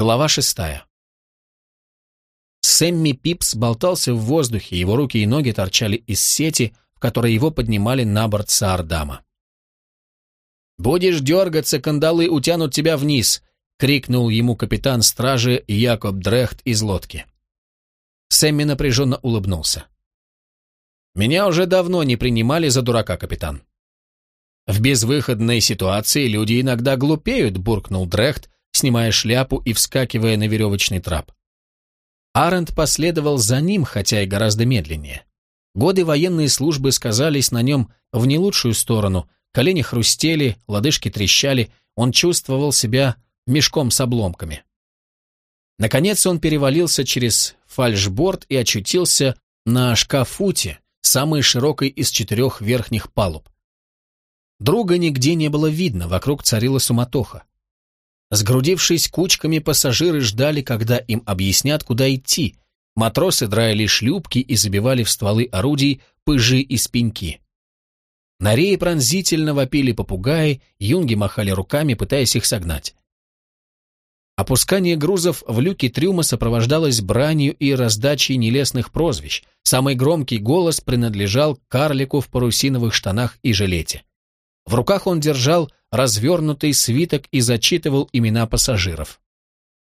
Глава шестая. Сэмми Пипс болтался в воздухе, его руки и ноги торчали из сети, в которой его поднимали на борт Саардама. «Будешь дергаться, кандалы утянут тебя вниз!» — крикнул ему капитан стражи Якоб Дрехт из лодки. Сэмми напряженно улыбнулся. «Меня уже давно не принимали за дурака, капитан». «В безвыходной ситуации люди иногда глупеют», — буркнул Дрехт, снимая шляпу и вскакивая на веревочный трап. Арент последовал за ним, хотя и гораздо медленнее. Годы военной службы сказались на нем в не лучшую сторону, колени хрустели, лодыжки трещали, он чувствовал себя мешком с обломками. Наконец он перевалился через фальшборд и очутился на шкафуте, самой широкой из четырех верхних палуб. Друга нигде не было видно, вокруг царила суматоха. Сгрудившись кучками, пассажиры ждали, когда им объяснят, куда идти. Матросы драили шлюпки и забивали в стволы орудий пыжи и спинки. На рее пронзительно вопили попугаи, юнги махали руками, пытаясь их согнать. Опускание грузов в люки трюма сопровождалось бранью и раздачей нелестных прозвищ. Самый громкий голос принадлежал карлику в парусиновых штанах и жилете. В руках он держал развернутый свиток и зачитывал имена пассажиров.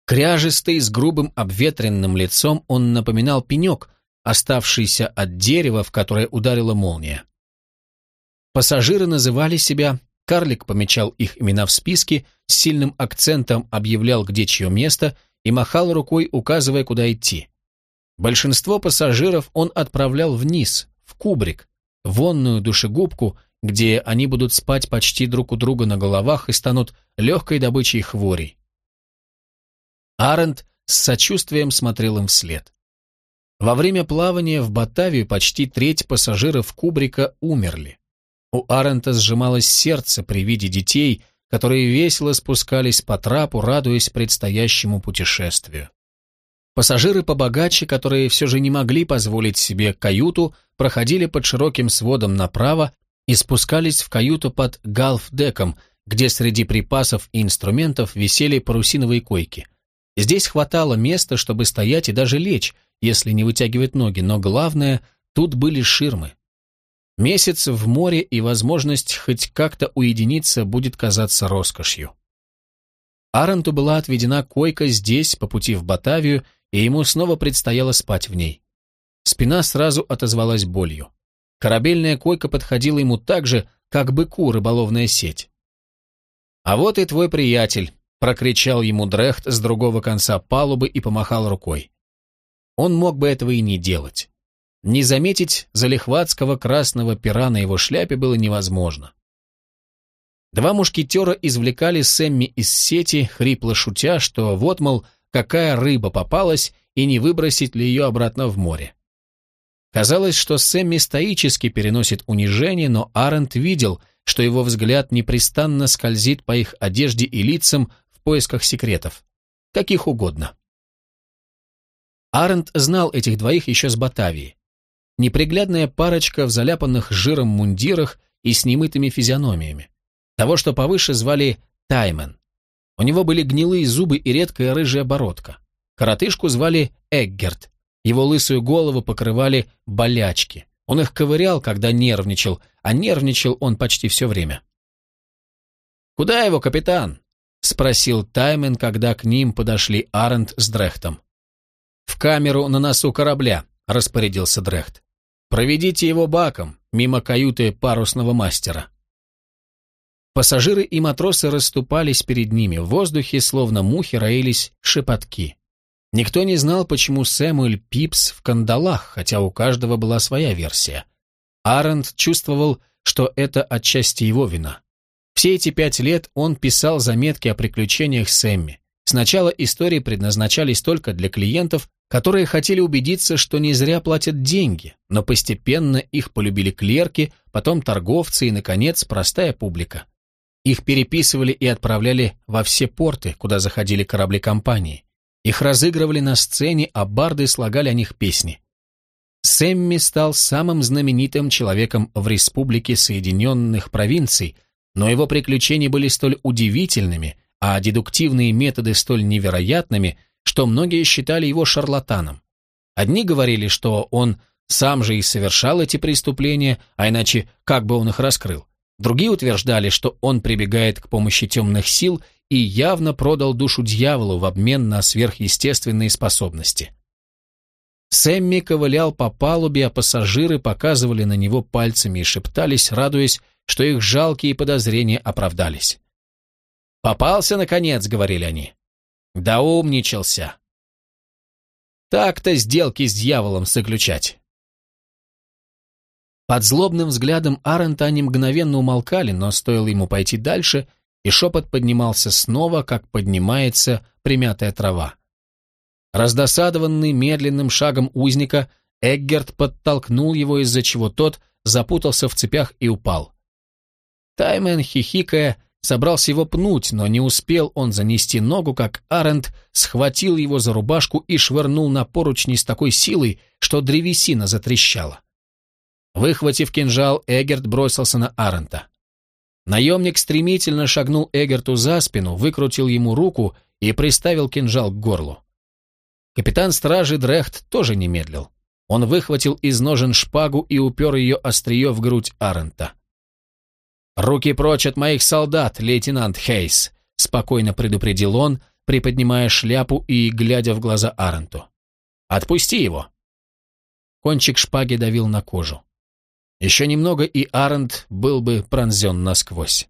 Кряжистый, с грубым обветренным лицом, он напоминал пенек, оставшийся от дерева, в которое ударила молния. Пассажиры называли себя, карлик помечал их имена в списке, с сильным акцентом объявлял, где чье место, и махал рукой, указывая, куда идти. Большинство пассажиров он отправлял вниз, в кубрик, вонную душегубку, где они будут спать почти друг у друга на головах и станут легкой добычей хворей. Арент с сочувствием смотрел им вслед. Во время плавания в Батавию почти треть пассажиров Кубрика умерли. У Арента сжималось сердце при виде детей, которые весело спускались по трапу, радуясь предстоящему путешествию. Пассажиры побогаче, которые все же не могли позволить себе каюту, проходили под широким сводом направо и спускались в каюту под галфдеком, где среди припасов и инструментов висели парусиновые койки. Здесь хватало места, чтобы стоять и даже лечь, если не вытягивать ноги, но главное, тут были ширмы. Месяц в море и возможность хоть как-то уединиться будет казаться роскошью. Аренту была отведена койка здесь, по пути в Батавию, и ему снова предстояло спать в ней. Спина сразу отозвалась болью. Корабельная койка подходила ему так же, как быку рыболовная сеть. «А вот и твой приятель», — прокричал ему Дрехт с другого конца палубы и помахал рукой. Он мог бы этого и не делать. Не заметить залихватского красного пера на его шляпе было невозможно. Два мушкетера извлекали Сэмми из сети, хрипло шутя, что вот, мол, какая рыба попалась, и не выбросить ли ее обратно в море. Казалось, что Сэмми стоически переносит унижение, но Арент видел, что его взгляд непрестанно скользит по их одежде и лицам в поисках секретов. Каких угодно. Арент знал этих двоих еще с Батавии. Неприглядная парочка в заляпанных жиром мундирах и с немытыми физиономиями. Того, что повыше звали Таймен. У него были гнилые зубы и редкая рыжая бородка. Коротышку звали Эггерт, его лысую голову покрывали болячки. Он их ковырял, когда нервничал, а нервничал он почти все время. «Куда его, капитан?» — спросил Таймен, когда к ним подошли Арент с Дрехтом. «В камеру на носу корабля», — распорядился Дрехт. «Проведите его баком, мимо каюты парусного мастера». Пассажиры и матросы расступались перед ними, в воздухе, словно мухи, роились шепотки. Никто не знал, почему Сэмюэль Пипс в кандалах, хотя у каждого была своя версия. Арент чувствовал, что это отчасти его вина. Все эти пять лет он писал заметки о приключениях Сэмми. Сначала истории предназначались только для клиентов, которые хотели убедиться, что не зря платят деньги, но постепенно их полюбили клерки, потом торговцы и, наконец, простая публика. Их переписывали и отправляли во все порты, куда заходили корабли компании. Их разыгрывали на сцене, а барды слагали о них песни. Сэмми стал самым знаменитым человеком в Республике Соединенных Провинций, но его приключения были столь удивительными, а дедуктивные методы столь невероятными, что многие считали его шарлатаном. Одни говорили, что он сам же и совершал эти преступления, а иначе как бы он их раскрыл. Другие утверждали, что он прибегает к помощи темных сил и явно продал душу дьяволу в обмен на сверхъестественные способности. Сэмми ковылял по палубе, а пассажиры показывали на него пальцами и шептались, радуясь, что их жалкие подозрения оправдались. «Попался, наконец», — говорили они. «Да умничался». Так-то сделки с дьяволом заключать. Под злобным взглядом Арента они мгновенно умолкали, но стоило ему пойти дальше, и шепот поднимался снова, как поднимается примятая трава. Раздосадованный медленным шагом узника, Эггерт подтолкнул его, из-за чего тот запутался в цепях и упал. Таймен, хихикая, собрался его пнуть, но не успел он занести ногу, как Арент схватил его за рубашку и швырнул на поручни с такой силой, что древесина затрещала. Выхватив кинжал, Эгерт бросился на Арента. Наемник стремительно шагнул Эгерту за спину, выкрутил ему руку и приставил кинжал к горлу. Капитан стражи Дрехт тоже не медлил. Он выхватил из ножен шпагу и упер ее острие в грудь Арента. «Руки прочь от моих солдат, лейтенант Хейс», — спокойно предупредил он, приподнимая шляпу и глядя в глаза Аренту. «Отпусти его». Кончик шпаги давил на кожу. Еще немного, и Арент был бы пронзен насквозь.